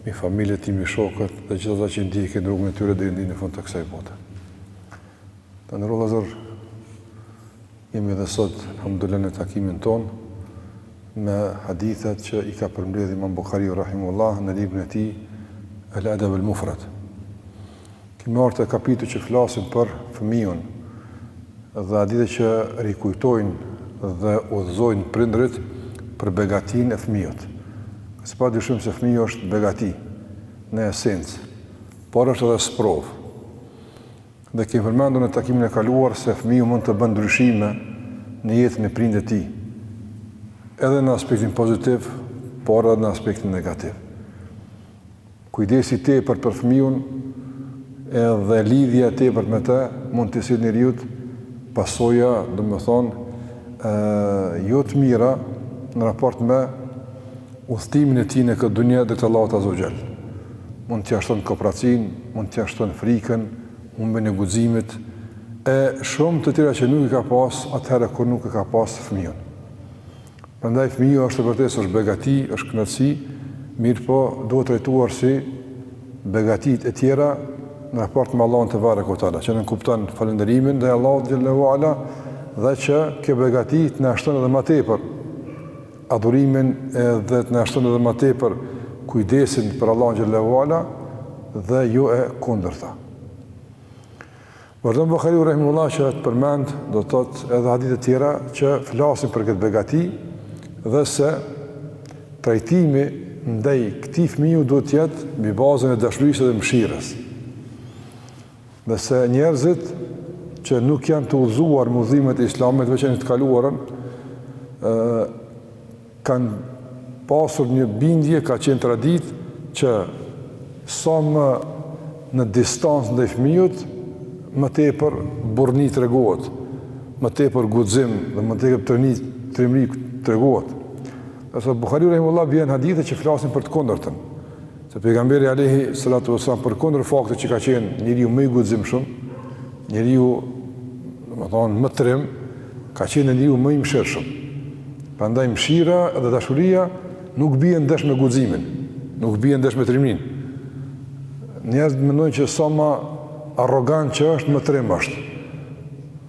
Mbi familjen e tij mbi shokët dhe gjithë ata që ndjekin rrugën e tyre deri në fund të kësaj bote. Të nderuar vëllezër, jemi edhe sot, elhamdulilah në takimin tonë, me hadithet që i ka përmbledh Imam Bukhariu Rahimullah në librin e tij, El Edeb El Mufrad. Kemi ardhur te kapitujt që flasin për fëmijun dhe hadithe që rikujtojnë dhe udhëzojnë prindërit për begatinë e fëmijës. Se pa dyshim se fëmiju është begati në esencë, por është edhe sprovë. Dhe kemi përmendur në takimin e kaluar se fëmiju mund të bën ndryshime në jetën e prindit tij, edhe në aspektin pozitiv, por edhe në aspektin negativ. Kujdesi i tepërt për fëmiun edhe lidhja e tepërt me të mund t'i sjell njeriut pasoja, domethënë, ë jo të mira në raport me udhëtimin e tij në këtë dunja drejt Allahut Azza wa Jall. Mund t'ia shton kopracinë, mund t'ia shton frikën, humbjen e guximit e shumë të tjera që nuk i ka pas atëherë kur nuk e ka pas fëmijun. Prandaj fëmiu është e vërtetë është begati, është kënaqësi, mirëpo duhet trajtuar si begatitë e tjera në raport me Allahun tebareke ue teala, që nënkupton falënderimin ndaj Allahut xhel-le ue ala dhe që kjo begati të na e shton edhe më tepër adhurimin edhe të na e shton edhe më tepër kujdesin për Allahun xhel-le ue ala dhe jo e kundërta. Vazhdon Buhariu rahimullah që t'i përmend do të thotë edhe hadithe të tjera që flasin për këtë begati dhe se trajtimi ndaj këtij fëmiu duhet të jetë mbi bazën e dashurisë dhe mëshirës. Dhe se njerëzit që nuk janë të udhëzuar me udhëzimet e Islamit veçan në të kaluarën, ë kanë pasur një bindje, ka qenë traditë që sa më në distancë ndaj fëmijës, më tepër burrni tregohet, më tepër guxim dhe më tepër trimëri tregohet. Ndërsa Buhariu rahimullah bien hadithe që flasin për të kundërtën. Se pejgamberi alaihi salatu wasallam përkundër faktit që ka qenë njeriu më i guximshëm, njeriu domethënë më trim, ka qenë njeriu më i mëshirshëm. Prandaj mëshira dhe dashuria nuk bien ndesh me guximin, nuk bien ndesh me trimninë. Njerëzit mendojnë që sa më arrogant që është, më trim është.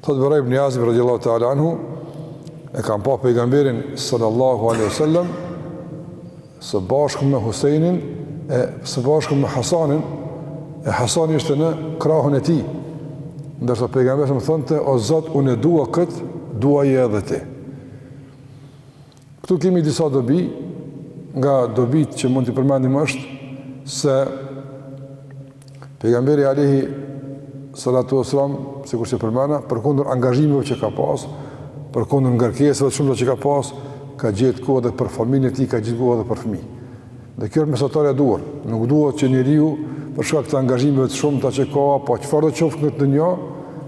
Thotë Bara ibn Azib radiallahu ta'ala anhu, e kam pa pejgamberin sallallahu alaihi wasallam së bashku me Husajnin e së bashku me Hasanin e Hasani ishte në krahun e tij ndërsa pejgamberi alaihi selam thonte o Zot unë e dua këtë duaje edhe ti Këtu kemi disa dobi, nga dobit që mund të përmendim është se pejgamberi alejhi salatu ve selam, sikur që përmenda, përkundër angazhimeve që ka pas, përkundër ngarkesave të shumta që ka pas, ka gjet kohë edhe për familjen e tij, ka gjet kohë edhe për fmi. Dhe kjo është mesatarja e duhur. Nuk duhet që njeriu për shkak të angazhimeve të shumta që ka apo çfarë do qoftë në këtë dynja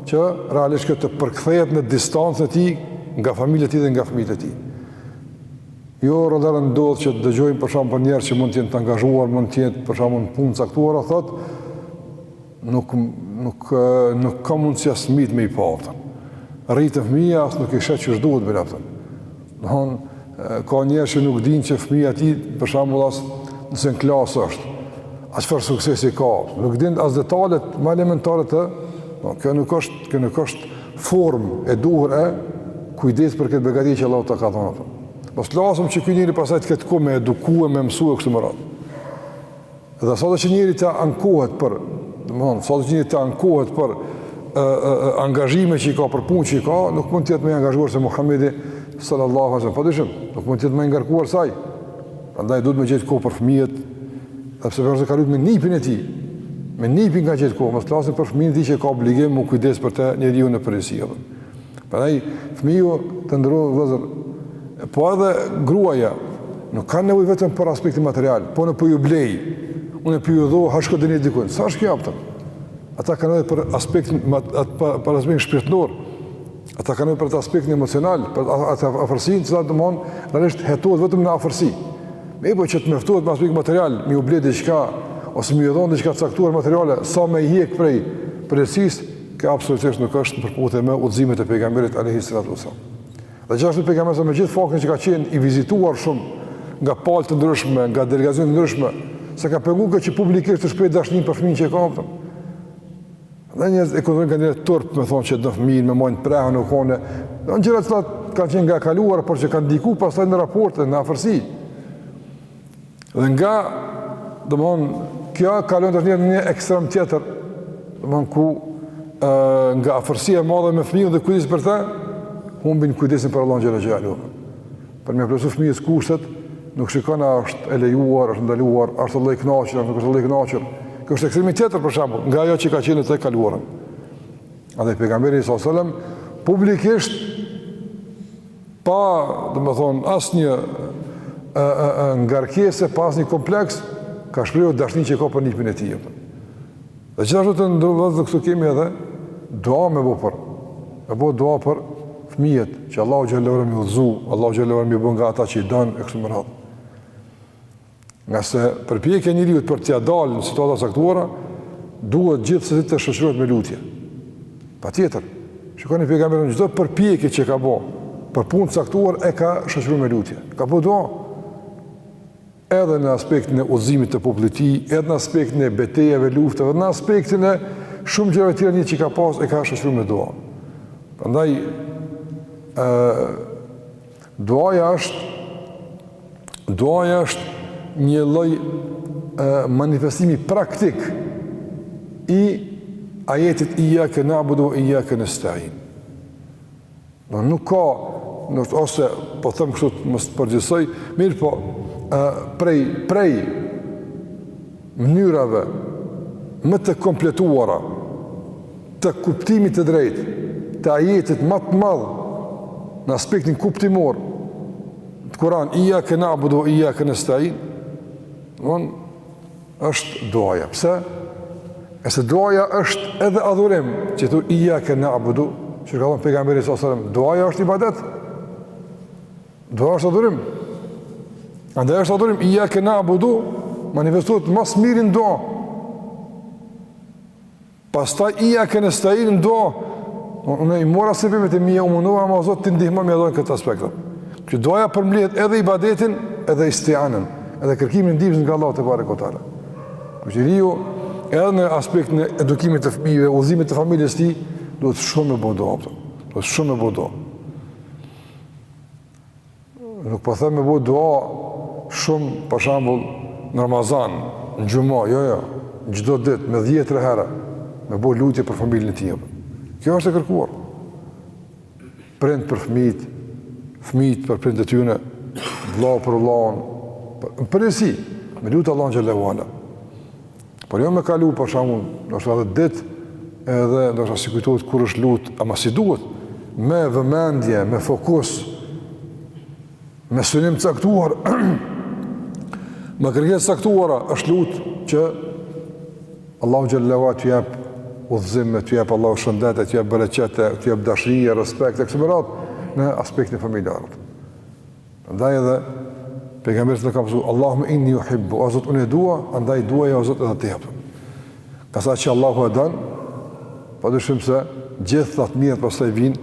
që realisht kjo të përkthehet në distancën e tij nga familja e tij dhe nga fëmijët e tij. Jo rrallëherë ndodh që të dëgjojmë për shembull për njerëz që mund të jenë të angazhuar, mund të jenë për shembull në punë të caktuar, a thotë, Nuk, nuk, nuk ka mundësi as fëmijët me i pa, pëtëm. Rritet fëmija, as nuk e sheh qysh duhet, bre, pëtëm. Domethonë, ka njerëz që nuk din që fëmija i tij, për shembull, as në cilën klasë është, as çfarë suksesi ka, nuk din as detalet ma elementare të, no, kjo nuk është, kjo nuk është formë e duhur e kujdesit për këtë begati që Allahu ta ka dhonë, pëtëm. Mos flasim që ky njeri pastaj të ketë kohë me edukue, me mësue, kështu me radhë. Dhe sado që njeri të ankohet për, domethonë, sado që njeri të ankohet për e, e, e, angazhime që i ka, për punë që i ka, nuk mund të jetë ma i angazhuar se Muhammedi sallallahu alejhi ve selam. Pa dyshim, nuk mund të jetë ma i ngarkuar se ai. Andaj duhet me gjet kohë për fëmijët, dhe përse përse ka lujt me nipin e tij, me nipin ka gjet kohë, mos të flasim për fëmijën e tij që ka obligim m'u kujdes për te njeriu në përkujdesje. Prandaj fëmiju të nderuar vëllezër, po edhe gruaja nuk kanë nevojë vetëm për aspektin material, po unë po po ju blej, unë po po ju dho, ja shko dhe një dikun, sa është kjo apëtëm? Ata kanë nevojë për aspektin, për aspektin shpirtnor, ata kanë nevojë për atë aspektin emocional, për atë afërsinë, e cila domethonë, realisht hetohet vetëm në afërsi. E jo që të mjaftohet me aspektin material, me ju ble diçka, ose me ju dhonë diçka të caktuar materiale, sa me hjek prej, prej Kjo absolutisht nuk është në përputhje me udhëzimet e pejgamberit alayhi salatu wasallam. Dhe gjithashtu pejgamberi sa me gjithë faktin që ka qenë i vizituar shumë nga palë të ndryshme, nga delegacione të ndryshme, s'e ka penguar këtë që publikisht ta shpreh dashninë për fëmijën që e ka vetëm. Dhe njerëz e kanë turp me thonë që do fëmijën me majt në prehën, u konë do gjëra të cilat kanë qenë nga e kaluara, por që kanë ndiku pastaj në raporte, në afërsi. Dhe nga, domethonë, kjo kalon te një një ekstrem tjetër, domethonë, ku e, nga afërsia e madhe me fëmijën dhe kujdesi për ta, humbin kujdesin për Allahun xhele xhelaluhu. Për me ia plotsu fëmijës kushtet, nuk shikon a është e lejuar, është e ndaluar, është Allahu i knaqur, nuk është Allahu i knaqur. Kjo është ekstremi tjetër për shembull, nga ajo që ka qenë në të kaluarën. Edhe pejgamberi s.a.s. publikisht pa domethënë asnjë ë ë ë ngarkesë pa asnjë kompleks ka shprehur dashninë që ka për nipin e tij apo dhe gjithashtu të ndërlozë edhe këtu kemi edhe dua me bo për me bo dua për fëmijët që Allahu xhelle ve ala me i udhzu Allahu xhelle ve ala me i bo nga ata që i don e kështu me radhë Ngase përpjekja e njeriut për t'ia dalë në situata të caktuara, duhet gjithsesi të shoqërohet me lutje. Patjetër, shikoni pejgamberin çdo përpjekje që ka bo, për punë të caktuar e ka shoqëru me lutje. Ka bo dua, edhe në aspektin e udhëzimit të popullit të tij, edhe në aspektin e betejave, luftave, edhe në aspektin e shumë gjëra tjera që i ka pas e ka shoqëru me dua. Prandaj, Duaja është duaja është një lloj manifestimi praktik i ajetit ijjake na'budu ve ijjake nestain. Nuk ka, ndoshta ose, po them kështu të mos përgjithësoj, mirëpo, prej, prej, mënyrave më të kompletuara të kuptimit të drejtë të ajetit më të madh në aspektin kuptimor të Kur'anit ijjake na'budu ve ijjake nestain është duaja pse se duaja është edhe adhurim që thu ijjake na'budu që ka thon pejgamberi sallallahu alaihi wasallam duaja është ibadet Duaja është adhurim. Andaj është adhurim, ijjake na'budu, manifestohet më së miri në dua. Pastaj ijjake nestain dua. Në i mora se përmet e mi e umunua, o Zot ndihma me ardh në këto aspekte. Që duaja përmbledh edhe ibadetin, edhe istianen, edhe kërkimin e ndihmës nga Allahu tebareke ve teala. Kështu njeriu, edhe në aspektin e edukimit të fëmijëve, udhëzimit të familjes së tij, duhet shumë me bo dua, duhet shumë me bo dua. Nuk po them me bo dua shumë për shembull në Ramazan, në xhuma, jo jo, çdo ditë me 10 herë me bo lutje për familjen e tij. Kjo është e kërkuar. Prindi për fëmijët, fëmijët për prindët e tyre, vëllau për vëllaun, përsëri, me lutë Allahun xhelle ve ala. Por jo me kalu, për shembull, ndoshta edhe ditë, edhe ndoshta s'i kujtohet kur është lut, ama si duhet, me vëmendje, me fokus, me synim të caktuar, me kërkesa të caktuara, është lut që Allahu xhelle ve ala t'u jep udhëzim, t'u jep Allahu shëndet, t'u jep bereqet, t'u jep dashuri, respekt, e kështu me radhë, në aspektin e familjarëve. Andaj edhe pejgamberi sa ka thënë Allahumma inni uhibbu, o Zot unë e dua, andaj duaje o Zot edhe ti apo. Ka sa që Allahu e don, pa dyshim se gjithë të mirat pasaj vijnë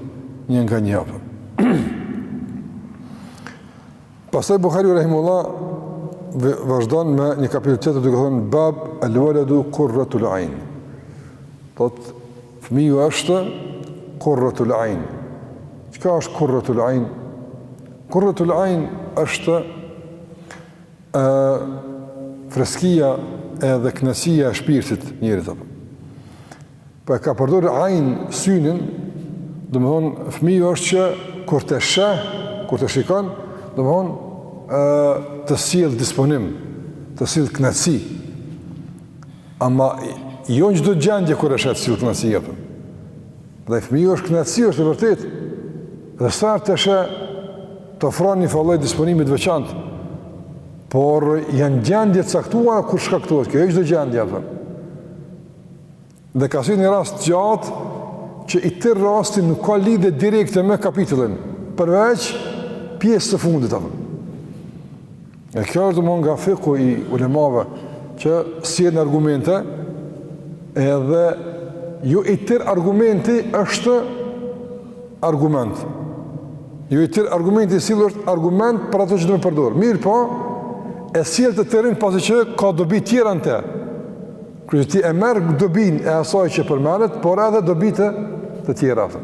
një nga një apo. pasaj Buhariu rahimehullah vazhdon me një kapitull tjetër duke thënë bab al-waladu qurratul ain. Thotë Fëmiu është Qurratul Ain. Çka është Qurratul Ain? Qurratul Ain është ë freskia edhe kënaqësia e shpirtit t'njerit. Po e ka përdorë ajn, synin, domethënë, fëmiu është që kur të sheh, kur të shikon, domethënë, të sjell disponim, të sjell knaqsi. Ama jo në çdo gjendje kur e sheh të sjell knaqsi, apo. Dhe fëmiju është knaqësi, është e vërtetë. Dhe sa herë ta sheh të ofron një farë lloj disponimi t'veçantë, por janë gjendje t'caktuara kur shkaktohet kjo, jo çdo gjendje, apo. Dhe ka sjell një rast t'gjatë, që i tërë rasti nuk ka lidhje direkte me kapitulin, përveç pjesës së fundit, apo. E kjo është domethënë nga fiku i ulemave që sjellin argumente edhe jo i tërë argumenti është argument. Jo i tërë argumenti i sjellun është argument për ato që do me përdor. Mirëpo, e sjell të tërën pasi që ka dobi tjera në të. Kështu që ti e merr dobinë e asaj që përmenet, por edhe dobi të, të tjera. Të.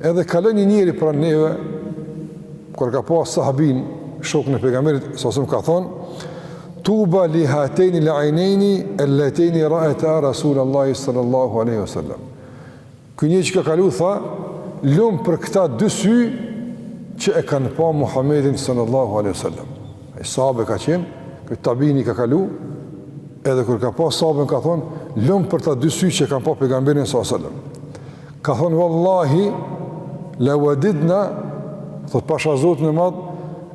Edhe kalon një njeri pranë neve, kur ka pa sahabin, shokun e pejgamberit s.a.s., ka thonë, tuba li hatejni l-ajnejni, el-letejni raeta Rasulallahi sallallahu aleyhi sallam. Ky nji që ka kalu, tha, lum për këta dy sy, që e kanë pa Muhammedin sallallahu aleyhi sallam. E sahabe ka qenë, ky tabiini ka kalu, edhe kur ka pa sahaben ka thonë, lum për këta dy sy që e kanë pa pejgamberin sallallahu aleyhi sallam. Ka thënë wallahi la wadidna thot pasha Zotin e Madh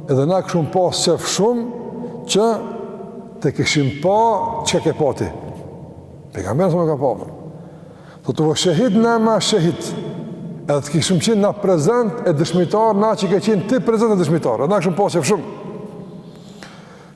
edhe na kishum pas qejf shumë që të kishim pa çka ke pa ti. Pejgamberin s.a.s. ka pa. Thotë wa shahidna ma shahidt. Edhe të kishim qenë na prezent e dëshmitar na që ke qenë ti prezent e dëshmitar. Edhe na kishim pas qejf shumë.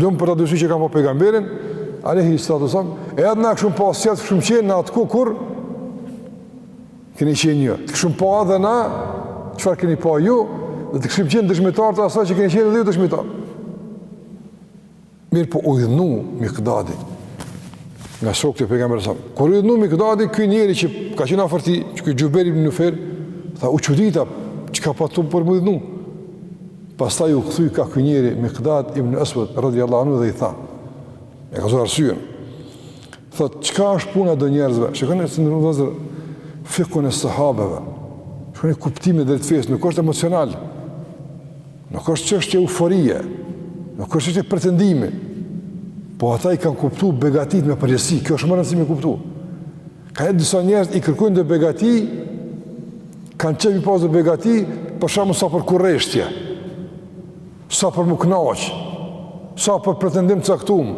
Lum për këta dy sy që kanë pa pejgamberin, alaihi salatu wasallam, edhe na kishim pas qejf t'kishim qenë në atë kohë kur keni qenë ju. Të kishim pa edhe na çfarë keni pa ju, dhe të kishim qenë dëshmitar të asaj që keni qenë edhe ju dëshmitar. Mirëpo u hidhnu Mikdadi nga shokët e pejgamberit s.a.s. Kur u hidhnu Mikdadi ky njeri që ka qenë afër tij, që ky Xhubejr ibn Nufejr, tha u çudita çka pat për me u hidhnu. Pastaj u kthy ka ky njeri Mikdad ibn Eswed, radiallahu anhu dhe i tha. E kallzon arsyen. Thot, çka është puna e do njerëzve? Shikoni të nderuar vëllezër fikhun e sahabeve. Shikoni, kuptimi i drejtë i fesë, nuk është emocional. Nuk është çështje euforie. Nuk është çështje pretendimi. Po ata i kanë kuptu begatitë me përgjegjësi. Kjo është me rëndësi me e kuptu. Ka disa njerëz i kërkojnë do begati Kanë qef me pasë begati, për shembull sa për kureshtje, sa për m'u knaqë, sa për pretendim të caktum.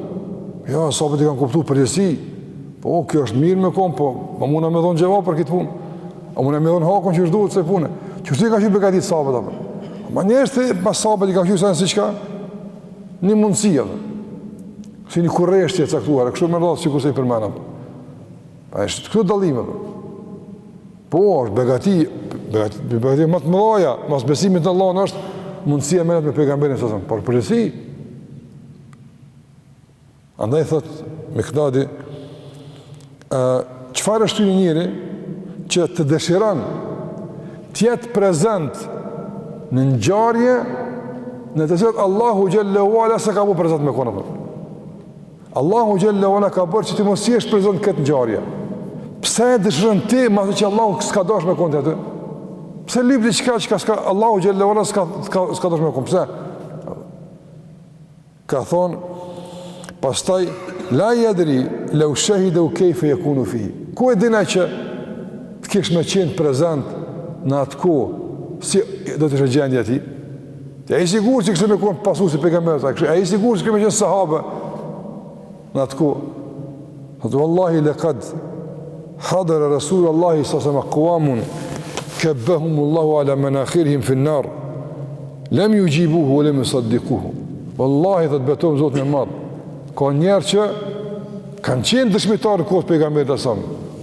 Jo, jo, sahabët e kanë kuptu përgjegjësi, po, kjo është mirë me konë, po, a muna me dhonë xhevap për këtë punë. A muna me dhonë hakun që i duhet kësaj pune. Kështu i kanë kqyrë begatitë sahabët, apo. Ma njerëzit pas sahabëve i kanë kqyrë sall si çka, një mundësi, dhe. Si një kureshtje e caktuar, e kështu me radhë sikurse i përmendëm. Pra, është këtu dallimi, dhe. Po, është begati, begati, begati më të mëdha, mas besimit në Allahun është mundësia me nejt me pejgamberin sa son, por përgjegjësi. Andaj thot Mikdadi, çfarë e shtyn një njeri që të dëshiron të jetë prezent në ngjarje në të cilat Allahu xhele ve ala s'e ka bo prezent me konë. Allahu xhele ve ala ka bërë që ti mos të jesh prezent në këtë ngjarje. Pse e dëshiron ti masi që Allahu s'ka dasht me konë ti aty? Pse lyp diçka që Allahu xhele ve ala s'ka s'ka s'ka dashur me kontë? Pse? Kallzon pastaj la yadri law shahidahu kayfa yakunu fihi. Ku e din ai që të kish me qenë prezent në atë kohë si do të ishte gjendja e tij? A i sigurt që kish me konë pasues i pejgamberit sa, a i sigurt që kish me qenë sahabe, në atë kohë, thotë vallahi lekad hadere Rasulallahi sa sem ekuamun, kebbehum Allahu ala menakhirihim fin-nar, lem juxhibuhu, ve lem jusaddikuhu, vallahi thotë betohem në Zotin e madh, ka njerëz që kanë qenë dëshmitarë në kohë të pejgamberit sa,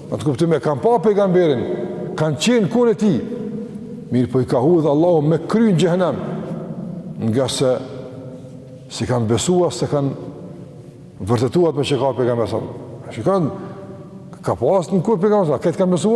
Në atë kuptim e kanë pa pejgamberin, kanë qenë në kohën e tij, mirëpo i ka hudh Allahu me kry në xhehenem, ngase s'i kanë besu, as s'e kanë vërtetu atë me çka pejgamber sa. Shikoni, ka pas në kohë të pejgamberit sa, a krejt kanë besu?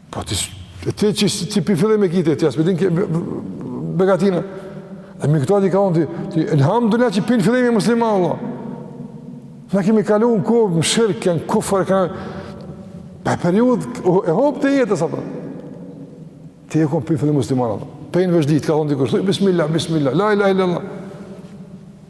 Po ti, ti qysh prej fillimi e ki, ti asë ke begatinë. E me këto atij i ka thonë, ti, elhamdulilah qysh prej fillimi musliman, Allah. Na kemi kalu një kohë, në shirk, në kufër, kënë... Një periudhë, e hopë të jetës, apo. Ti je konë prej fillimi musliman, Allah. Prej në vesh t'i ka thonë dikush, bismillah, bismillah, la ilaha illallah.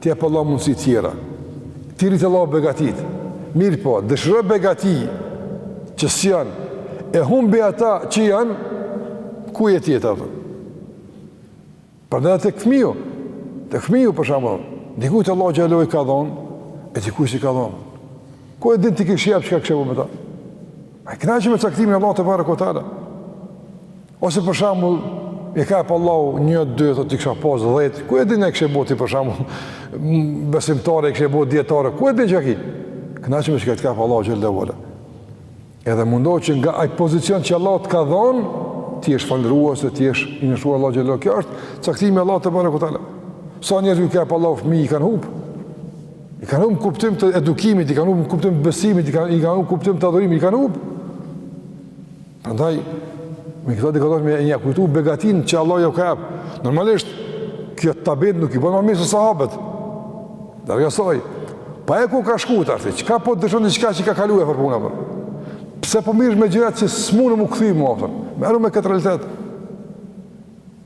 Ti jep Allahu mundësi tjera. Ti rrit Allahu begatit. Mirë po, dëshirë begati që s'janë, e humbi ata që janë, ku je te ato? Prandaj te fëmiju, te fëmiju për shembull, dikujt Allahu xhel-le i ka dhonë, e dikujt s'i ka dhonë. Ku e din t'i kish jap çka kishe bo me ta? Ai kënaqet me caktimin e Allahut tebareke ue teala. Ose për shembull, e ka jap Allahu një, dy, thotë ti kisha pas 10, ku e din e kishe bo ti për shembull? Besimtare e kishe bo dijetare, ku e din çka ki? Kënaqu me çka t'ka jap Allahu xhel-le ue ala. Edhe mundohu që nga ai pozicion që Allah të ka dhënë, t'i jesh falënderues, t'i jesh i nënshtruar Allahut xhel-le ue ala. Ky është caktimi i Allahut tebareke ue teala. Sa njerëz ju ka jap Allahu fëmijë, i kanë humb. I kanë humb n'kuptim të edukimit, i kanë humb n'kuptim të besimit, i kanë i kanë humb n'kuptim të adhurimit, i kanë humb. Prandaj Mikdadi ka thonë me jua kujtu begatin që Allah ju ka jap. Normalisht kjo tabiinët nuk i bën më mirë se sahabët. Dërgë soi. Pa e ku ka shkuar tash? Çka po dëshon diçka që ka kaluar për punë apo? Pse po merresh me gjërat që s'munden m'u kthy më afër? Merru me këtë realitet.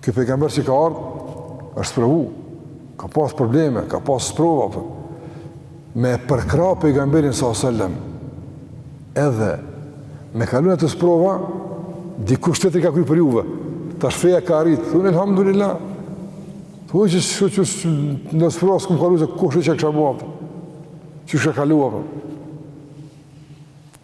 Ky pejgamber që ka ardhë, është sprovu, ka pas probleme, ka pas sprova, po me përkrah pejgamberin a.s., edhe me kalu n'ato sprova, dikush tjetër i ka kry për juve, tash feja ka arritë, thuni, elhamdulillah, thuni shyqyr që në sprova s'kem kalu, se kush e di çka kisha bo, si i kisha kalu, për. Po.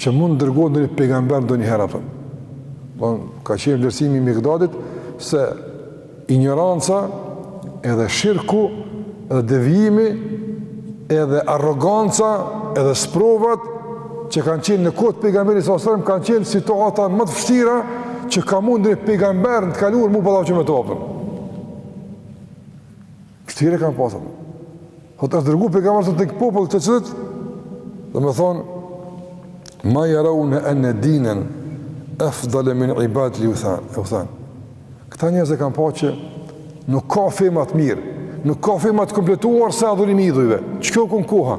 Që mund të dërgohet ndonjë pejgamber ndonjëherë. Thotë ka qenë vlerësimi i Mikdadit se injoranca edhe shirku edhe devijimi edhe arroganca edhe sprovat që kanë qenë në kohë të pejgamberit a.s. kanë qenë situata më të vështira që ka mundë një pejgamber në të kaluar m'u ballafaqu me to. Vështirë e kanë pasur. Thotë është dërgu pejgamberi a.s. tek populli të cilët domethonë ma yarauna anna dinan afdala min ibadati l-authan. Uthan. Këta njerëz e kanë pa që nuk ka fe më të mirë, nuk ka fe më të kompletuar se adhurimi i idhujve. Çka u kon koha?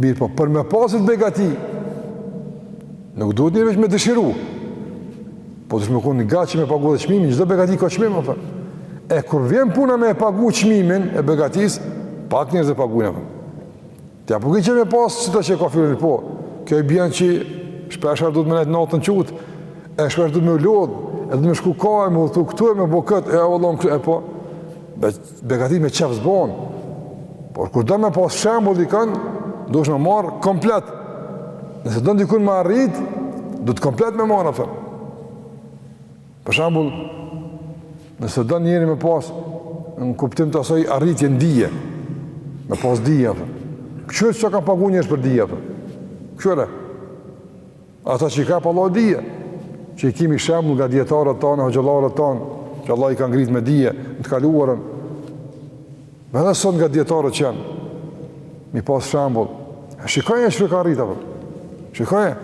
Mirëpo për me pas begati, nuk duhet njeri veç me dëshiru. Po duhet që me pagu edhe çmimin, çdo begati ka çmim, apër. E kur vjen puna me e pagu çmimin e begatisë, pak njerëz e pagujnë Tja po këtë që me pasë si atë që e ka filani, po, kjo i bjen që shpeshherë duhet me nejtë natën çutë, e shpeshherë duhet m'u lodhë, e duhet me shku ka e me u këtu e me bo këtë, e o lom këtë, e po, dhe Begati me qef s'bon, por kur do me pas shembull dikan, duhesh me marrë komplet. Nëse don dikun me arrit, duhet komplet me marrë, a kupton. Për shembull, nëse do njëri me pas në kuptim të asaj arritje në dije, me pas dije, a kupton. Këqyre çka kanë pagu njerëz për dije, a kupton. Këqyre. Ata që i ka Allah dije, që i kemi shembull nga dijetarët tanë, hoxhallarët tanë, që Allah i ka ngrit me dije në të kaluarën. Edhe sot nga dijetarët që janë, me i pas shembull, e shikoje çfarë ka arritë, apër. shikoje.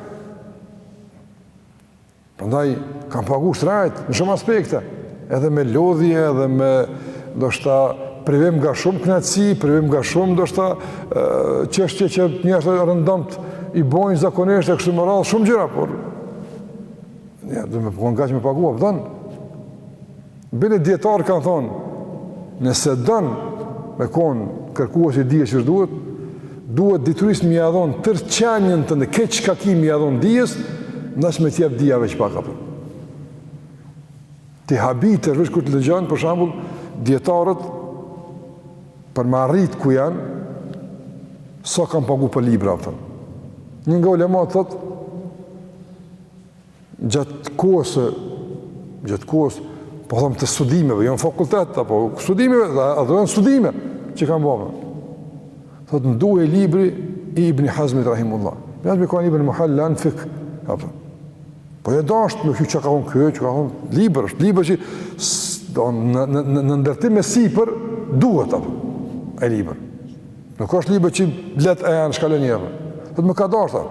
Prandaj, kanë pagu shtrejt në shumë aspekte. Edhe me lodhje, edhe me ndoshta privim nga shumë knaqësi, privim nga shumë ndoshta çështje që njerëzit e rëndomtë i bojnë zakonisht e kështu me radhë shumë gjëra, por një, dhe me përkonë nga që me pagu, a kupton, bile dijetarë kanë thonë, nëse don me konë kërkues i dijes që është duhet, duhet diturisë me ia dhonë tërë qenien tënde krejt çka ki me ia dhonë dijes, ndoshta me t'jep dija veç pak a kupton. Ti habitesh veç kur të dëgjon për shembull dijetarët për me arrit ku janë sa sa kanë pagu për libra a kupton. Një nga ulematë thot gjatë kohës gjatë kohës po thom të studimeve, jo në fakultet apo studimeve, dhe adhërën studime që kam bo. Thot më duhej libri i Ibn Hazmit rahimullah. Ibn Hazmi ka një libër Muhalla në fikh. Apo. Po e dashtë me kjo që ka unë kjo, që ka unë libër, është libër që do, në, në, në, në ndërtim e sipër duhet apo. E libër. Nuk është libër që let e janë shkallë njërë. Thot m'u ka dashtë.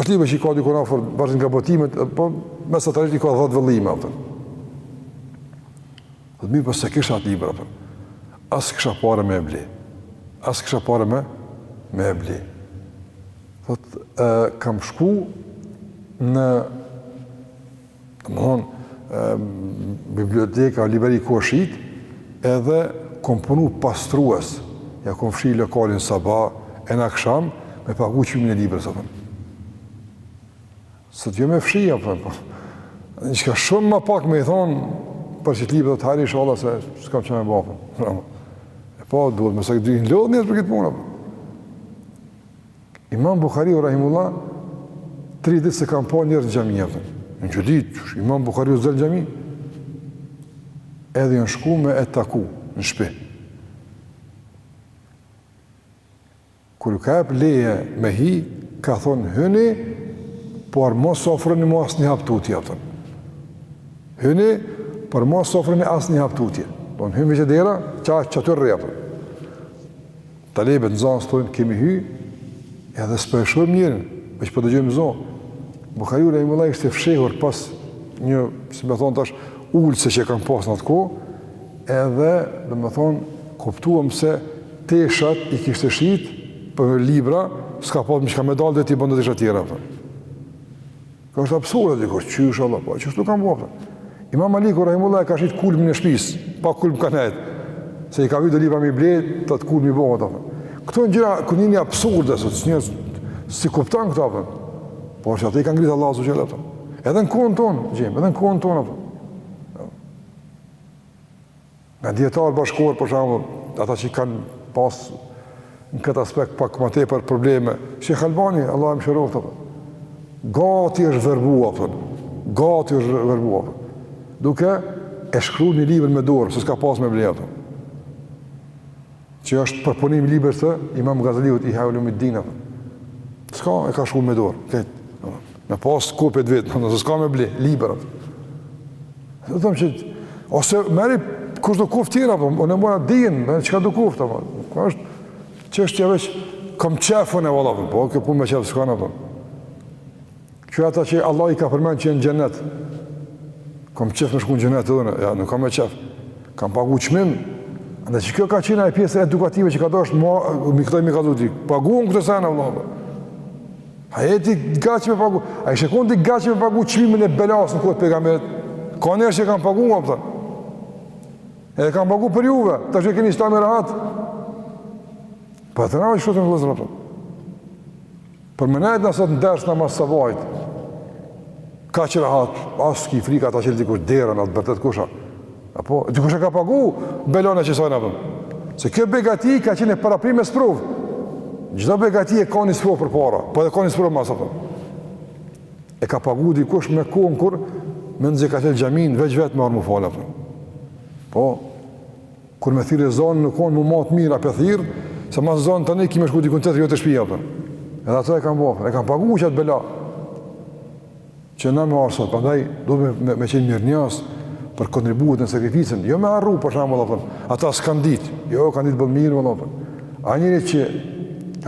është libër që i ka dikun afër varësisht nga botimet, po mesatarisht i ka dhetë vëllime. Apo. Thot mirëpo s'e kisha atë libër, a kupton. As kisha pare me e ble. As kisha pare me, me e ble. Thot e kam shku në domethonë biblioteka, librari ku o shit, edhe kom punu pastrues, ja kom fshi lokalin sabah, e në aksham, me pagu çmimin e librit, a kupton. Sot jo me fshi, ja për, për. Një qëka shumë më pak me i thonë, për që të libë dhe të harish, Allah, se s'kam çka me ba. E po, duhet me se këtë dy në lodhë njeri për këtë punë. Imam Bukhariu, Rahimullah, tri ditë s'e kanë pa njerëz në xhami njerëz. Në që ditë, imam Bukhari u zërë në xhami, edhe janë shku me e taku në shpi. Kur ju ka jap leje me hi, ka thonë hyni, por mos ofroni mu as një hap tutje, a kupton. Hyni, por mos ofroni as një hap tutje. Do me hy veç te dera, qaty rri, a kupton. Talebet, nxanësit thojnë, kemi hy, edhe s'po shohim njeri, veç po dëgjojmë po zo. Buhariu rahimehullah ishte fshehur pas një, si me thonë tash, ulëse që kanë pas në atë kohë, Edhe, domethënë, kuptuam se teshat i kishte shit për libra, s'ka pas me çka me dalë t'i blen tesha të tjera. Kjo është absurde dikujt, qysh Allah, po çu s'u kam vota. Imam Maliku rahimehullah ka shit kulmin e shtëpisë, pa kulm ka nejt. Se i ka vyt libra me ble, tha kulmi bëhet apo. Këto gjëra ku një absurde sot, njerëz s'i kupton këto apo. Po qata i ka ngrit Allahu xhelalu. Edhe në kohën tonë, gjen, edhe në kohën tonë apo. Nga dijetarë bashkëkohorë, për shembull, ata që kanë pas në këtë aspekt pak më tepër probleme, shejh Albani, Allahu e mëshiroftë apo, gati është verbu, a kupton, gati është verbu, apo, duke e shkru një libër me dorë, se s'ka pas me ble, apo. Që është përpunim i librit të imam Gazaliut, Ihja Ulumiddin. S'ka, e ka shkru me dorë, vet. Me pas kopje t'veten, nëse s'ka me ble librat. Dhe të them që, ose merri kushdo koftë tjera, po, unë e mora dijen, me çkado koftë, po, s'është çështja veç, kam qef e vlla, po, kjo punë me qef s'ka, apo. Qata që Allahu i ka përmend që janë n'xhenet. Kom qef me shku në xhenet edhe jo, nuk ka me qef. Kanë pagu çmim. Andaj që kjo ka qenë ajo pjesë edukative që ka dashur me m'i këto, m'i kallxu ty. Paguhen këto sene vëllai. A je ti gati me pagu? A ishe kon ti gati me pagu çmimin e belasë në kohë t' pejgamberit? Ka njerëz që kanë pagu, apo. E kanë pagu për juve, tash që e keni qeta me rahat. Po për t'i ra ma shkurt vëllezër, apo. Për me nejtë na sot në ders mas sabahit, kaq rahat, as ki frikë ta çelë dikush derën, a t'bërtet kush a. Apo, dikush e ka pagu belanë e qesaj apo. Se kjo begati ka qenë e paraprime me sprovë. Çdo begati e ka një sprovë përpara, po edhe ka një sprovë mas apo. E ka pagu dikush në kohën kur mezi e ka çelë xhaminë, veç vetë me ardh m'u falë apo. Po, Kur me thirrë ezan nuk konë moment i mirë për thirrë, se mas ezanit tani ki me shku dikun tjetër jo te shpia apo. Edhe ata e kanë bo, e kanë pagu qat bela. Që na me ardh sot, prandaj do me, me, me qenë mirënjohës për kontributin e sakrificën. Jo me harru për shembull, apo, ata s'kanë ditë, jo kanë ditë boll mirë, vlla, apo. Ai njeri që,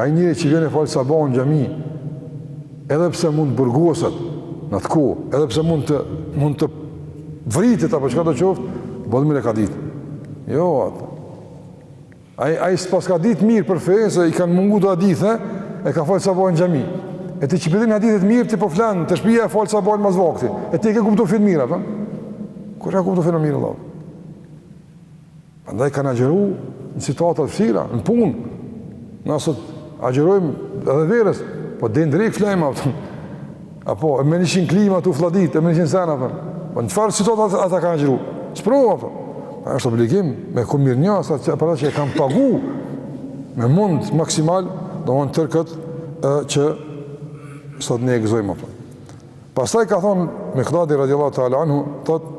ai njeri që vjen e fal sabahun n'xhami, Edhe pse mund të burgoset në atë kohë, edhe pse mund të mund të vritet apo çka do të qoftë, bol mirë e ka ditë. Jo atë. Ai ai s'paska ditë mirë për fenë se i kanë mungu do hadithe, e ka fal sabahn në xhami. E ti që po i din hadithet mirë ti po flen te shpija e fal sabahn mas vakti. E ti e ke kuptu fenë mirë apo? Kur e kupton fenë mirë Allah. Andaj kanë agjeru në situata të vshtira, në punë. Ne sot agjerojmë edhe verës, po deri në drekë flejmë, për. Apo, e me nishin klimat u fladit, e me nishin sena, për. Po në çfarë situata ata, ata kanë agjeru? Sprova, për. A është obligim me kon mirënjohsa që, për që e kanë pagu me mund maksimal, domethonë tërë këtë e, që sot ne e gëzojmë, për. Pasaj ka thonë, Mikdadi radiallahu ta'ala anhu, thotë,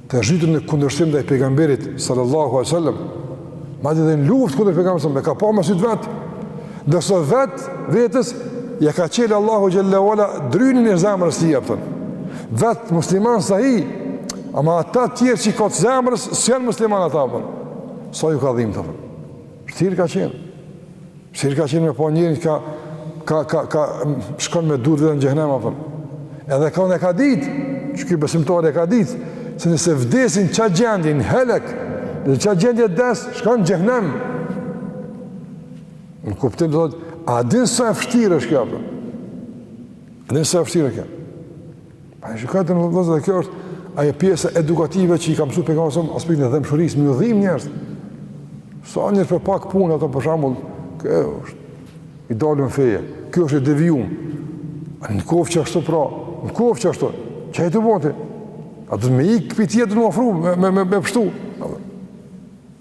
të zhytur në kundërshtim ndaj pejgamberit sallallahu alaihi wasallam, madje edhe në luftë kundër pejgamberit sallallahu alaihi wasallam, e ka pa me sytë vet. Ndërsa vet vetes ja ka çel Allahu xhel-le ue ala drynin e zemrës së tij apo. Vet musliman sahi, ama ata të tjerë që i ka të zemrës, s'janë musliman ata apo. Sa ju ka dhimbtë. Vështirë ka qenë. Vështirë ka qenë me pa njerin që ka, ka, ka, ka shkon me dorë vet në xhehnem, apo. Edhe ka unë e ka ditë, çiky besimtari e ka ditë, se nëse vdes n'qat gjendje në helek, n'qat gjendje des, shkon në xhehnem. Në kuptim të thotë, a din sa e vshtirë është kjo, apo. A din sa e vshtirë është kjo. Pa shikoje ti vëlla edhe kjo është ajo pjesa edukative që i ka msu pejgamberi s.a.s. aspektin e dhimbshurisë, m'u dhimb njerëz. Sa njerëz për pak punë thonë për shembull, ky është i dalun feje. Ky është i devijum. Në koftë qashtu, pra, në koftë qashtu, çka duhet me bo ti? A duhet me ikë prej tij a t'u afru, me, me, me, me pështu?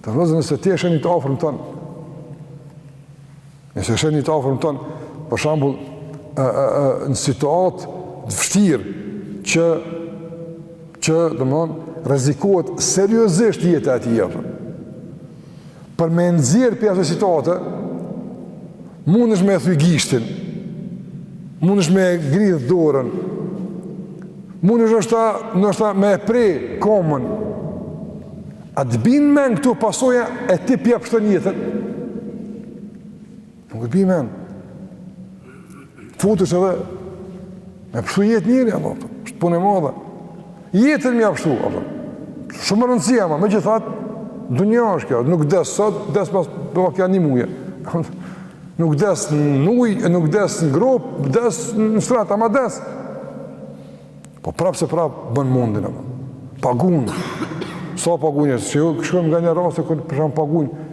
Ti vlla nëse ti e sheh ni të afërm ton. Nëse e sheh ni të afërm ton, për shembull, ë ë ë në situatë të vështirë që që domthon rrezikohet seriozisht jeta e tij apo. Për me e nxjerr prej asaj situate, mundesh me thy gishtin. Mundesh me grith dorën. Mundesh ndoshta, ndoshta me e pre komën. A të bin men këto pasoja e ti po ia pshton jetën? Nuk të bin men. Futesh edhe, me pshtu jetë njeri, apo, është punë e madhe. Jetën me ia pshtu, apo. Shumë rëndësi, ama, megjithatë, dunja është kjo, nuk des sot, des mas, do pak a një muji. Nuk des në ujë, nuk des në gropë, des në shtrat, ama des. Po prapë se prapë bënë mundin apo. Pagunë. Sa pagunë e shohim nga një rast e kur për shembull pagunë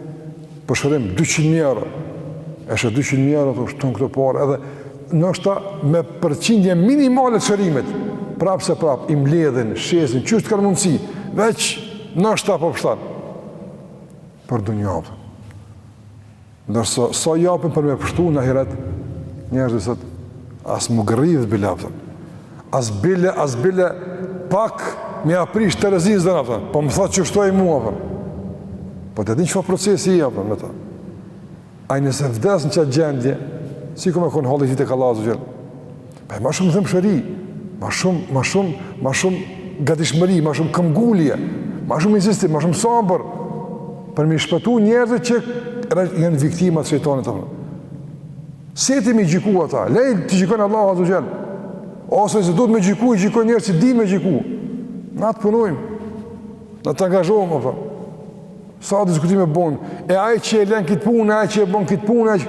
për shërim 200.000 euro. Është 200.000 euro kushton këto pare edhe noshta me përqindje minimale të shërimit. Prapë se prapë i mbledhin, shesin, qysh të kenë mundësi. Veç noshta po pshton. Po për dunja. Ndërsa sa japin për me pshtu në ahiret, njerëzit sot as mu gërrith bile apo. As bile, as bile pak me ja prish terezinë s'do, apo. po më thotë qështu mua, apo. po të din çfarë procesi apo, me ta. Ai nëse vdes në qatë gjendje, si ka me konë halli i tij te Allahu azze ve xhel. Pa e ma shumë dhembshuri, ma shumë, ma shumë, ma shumë gadishmëri, ma shumë këmbëngulje, ma shumë insistim, ma shumë sabër, për mi shpëtu njerëzit që janë viktima të shejtanit, apo. Se ti mi gjyku ata, le t'i gjykon Allahu azze ve xhel, ose nëse duhet me gjyku, i gjykon njeri që di me gjyku, na të punojmë, na të angazhojmë, apo. sa diskutime bonë, e aj që e len këtë punë, e aj që e bonë këtë punë, e aj që...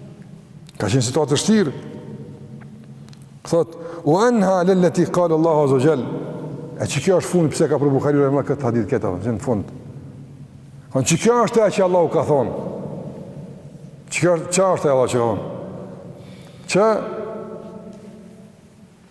Ka qenë situatë e vështirë. Thot, ve ennehel-leti kale Allahu azze ve xhel. E qikjo është fundi pse e ka pru Buhariu rahimehullah këtë hadith këtu në fund. Thonë qikjo është ajo që Allahu ka thonë. Qikjo është ajo Allahu që ka thonë. Që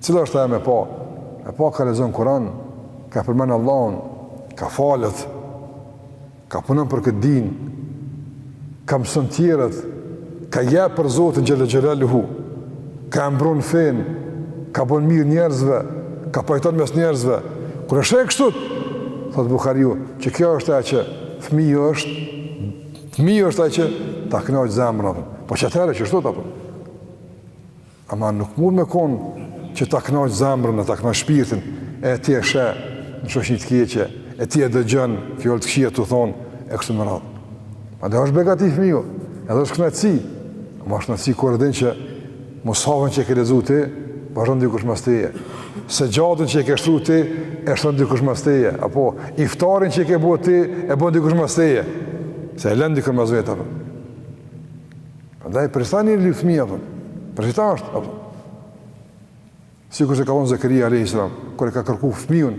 Cila është ajo me pa? Me pa ka lexon Kuran, ka përmend Allahun, ka falet, ka punon për këtë din, ka mëson tjerët, ka jep për Zotin xhel-le xhelaluhu, ka e mbron fenë, ka bon mirë njerëzve, ka pajton mes njerëzve. Kur e sheh kështu, thotë Buhariu, qikjo është ajo që fmiju është, fmiju është ai që ta kënaq zemrën, po qatëherë qështu, apo. Ama nuk mund me kon që ta kënaq zemrën, ta kënaq shpirtin, e ti e sheh në shoqni të keqe, e ti e dëgjon fjalë të këqija tu thonë, e kështu me radhë. Ma dhe është begati fëmiju, edhe është kënaqësi, ama është kënaqësi kur e din që mus'hafin që e ke lexu ti, vazhdon dikush mas teje, sexhaden që e ke shtru ti, e shtron dikush mas teje, apo iftarin që e ke bo ti, e bën dikush mas teje, se e len dikë mas vetes, apo. Prandaj përsa një një fëmija, apo, përshita është, apo, sikurse ka thonë Zekerija a.s. kur e ka kërku fëmijun,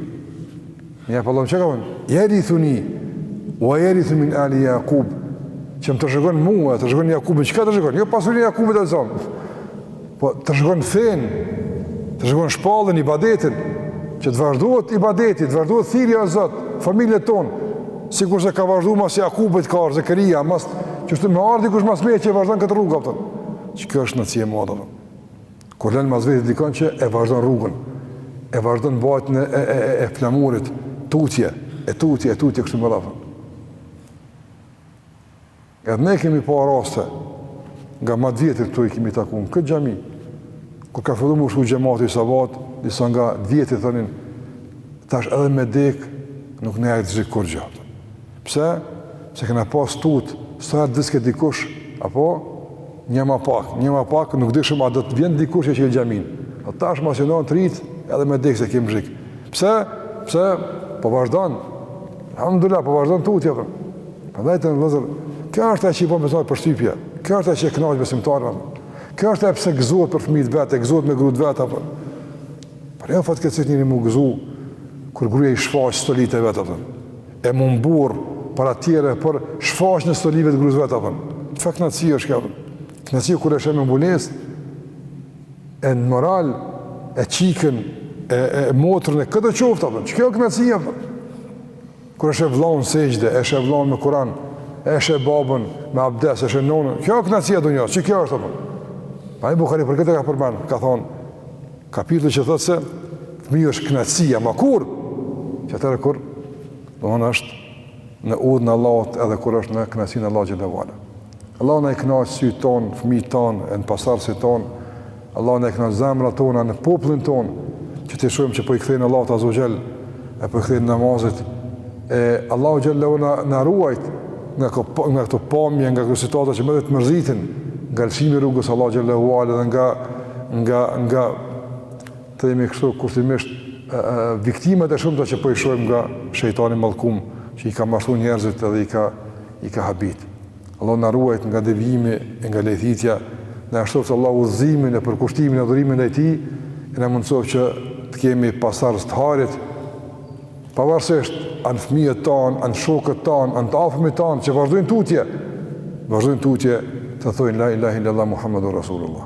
një e pëllon çka ka thonë, jerithuni ve jerithu min ali Jakub, që më trashëgon mua, trashëgon Jakubin, çka trashëgon? Jo pasurinë e Jakubit a.s. Po të zgjon fenë, të zgjon shpalljen ibadetin, që të vazhdohet ibadeti, të vazhdohet thirrja e Zotit n'familjet tona, sikurse ka vazhdu mas Jakubit ka ardh Zekerija, mas kështu me ardh dikush mas meje që e vazhdon këtë rrugë apo. Që kjo është knaqësi e madhe. Kur lën mas veti dikon që e vazhdon rrugën, e vazhdon bajtjen e, e, e, e flamurit, tutje, e tutje, e tutje, kështu me radhë. Edhe ne kemi pa raste, nga ma t'vjetrit këtu i kemi taku në këtë xhami, kur ka fillu m'u shtu xhemati i sabahit, disa nga t'vjetrit thonin, tash edhe me dek, nuk na vjen zhig kurgjë. Pse? Se kena pas tut, sa herë diske dikush, a po një ma pak, një ma pak, nuk dishim a do të vjen dikush e çel xhaminë. A tash masi janë t'ritë, edhe me dek s'e kem zhig. Pse? Pse? Po vazhdon. Alhamdulillah, po vazhdon tutje apo. Prandaj të vëllezër, kjo është ajo që i bën besimtar për shtypje, kjo është ajo që i kënaq besimtarët, kjo është e pse gëzohet për fëmijët e vet, e gëzohet me grun e vet, apë. Për fat të keq njeri m'u gëzu, kur gruja i shfaq stolitë e veta, apë. E m'u mburr para tjerëve, për shfaqjen e stolive të grus vet, apë. Çfarë kënaqësie është kjo, kënaqësi kur e sheh me mbulesë, e në moral, e çikën, e, e motrën, e kushdo qoftë, apë. Që kjo kënaqësi, apë. Kur e sheh vëllaun në sexhde, e sheh vëllaun me Kur'an, e sheh babën me abdes, e sheh nonën, kjo është kënaqësia e dunjasë, që kjo është apo? Ai Buhari për këtë ka përmend, ka thonë kapitulli që thotë se fëmiu është kënaqësia, ama kur, atëherë kur ai është në udhën e Allahut edhe kur është në kënaqësinë e Allahut xhele ve ala Allahu na i knaqtë sytë tanë n'fëmijët tanë, e në pasardhësit tanë, Allahu na i knaqtë zemrat tona, në popullin tonë, që t'i shohim që po i kthehen Allahut aze ve xhel, e po i kthehen namazit, e Allahu xheleshanuhu na ruajt, nga, nga këto pamje, nga këto situata që me vërtet të mërzitin, nga lëshimi i rrugës Allahut xhele ve ala, dhe nga, nga, nga, të jemi kështu kushtimisht, viktimat e shumta që po i shohim nga shejtani i mallkum, që i ka mashtru njerëzit edhe i ka i ka habit. Allahu na ruajt nga devijimi e nga lajthitja, na shtoftë Allahu udhëzimin e përkushtimin e adhurimin ndaj tij, e na mundësoftë që të kemi pasardhës të hajrit, pavarësisht a janë fëmijët tanë, a janë shokët tanë, a janë të afërmit tanë, që vazhdojnë tutje, vazhdojnë tutje të thojnë la ilahe il-lallah Muhammedun Rasulullah.